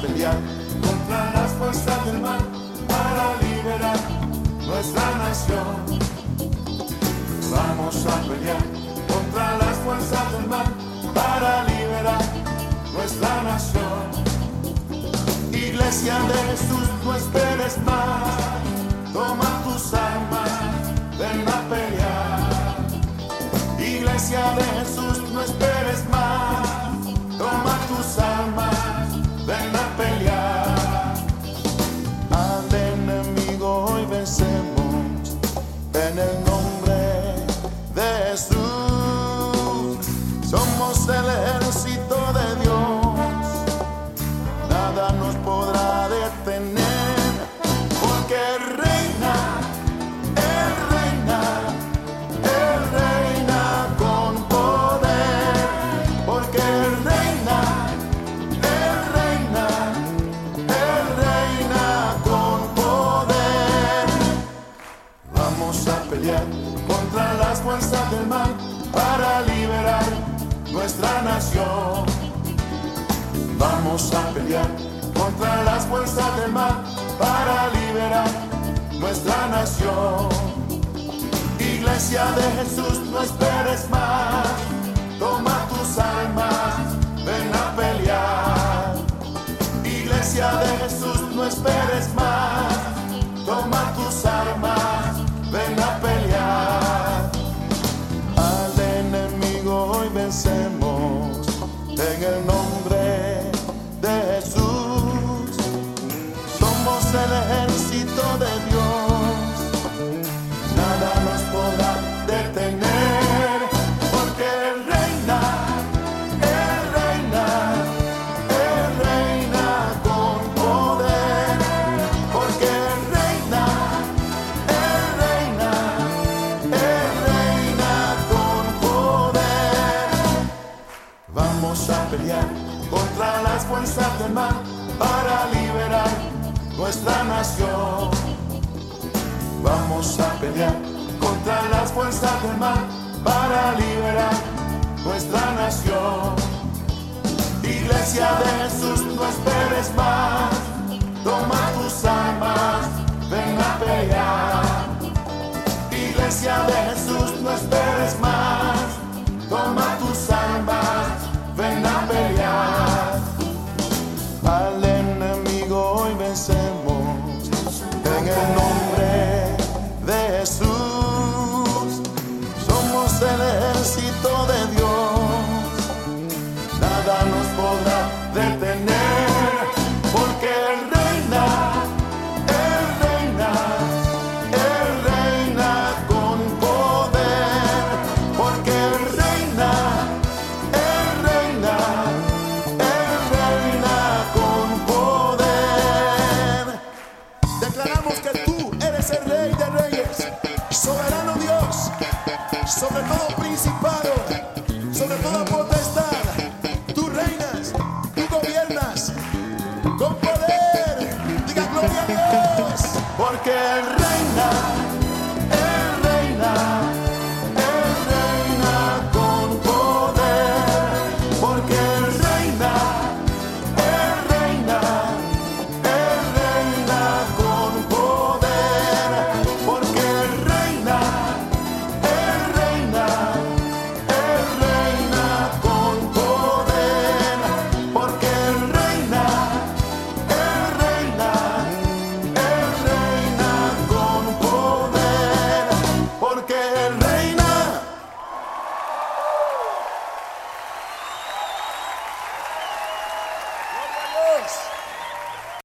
pelear contra las fuerzas del mal para liberar nuestra nación. Vamos a pelear contra las fuerzas del mal para liberar nuestra nación. Iglesia de Jesús, no esperes más. Toma tus armas, ven a pelear. Iglesia de Jesús, no esperes Somos el ejército de Dios. Nada nos podrá detener porque reina, Él reina, Él reina con poder, porque reina, Él reina, Él reina con poder. Vamos a pelear contra las fuerzas del mal para liberar nuestra nación. Vamos a pelear contra las fuerzas del mal para liberar nuestra nación. Iglesia de Jesús, no esperes más. Toma tus armas, ven a pelear. Iglesia de Jesús, no esperes más. Toma tus armas, vencemos en el nombre de Jesús. Somos el ejército Vamos a pelear contra las fuerzas del mal para liberar nuestra nación. Vamos a pelear contra las fuerzas del mal para liberar nuestra nación. Iglesia de Jesús, no esperes más. El ejército de Dios. Nada nos podrá detener porque Él reina, Él reina, Él reina con poder. Porque Él reina, Él reina, Él reina con poder. Declaramos que tú eres el Rey de Reyes, soberano Dios, sobre todo principado, sobre toda potestad. Tú reinas, tú gobiernas con poder. Diga gloria a Dios, porque el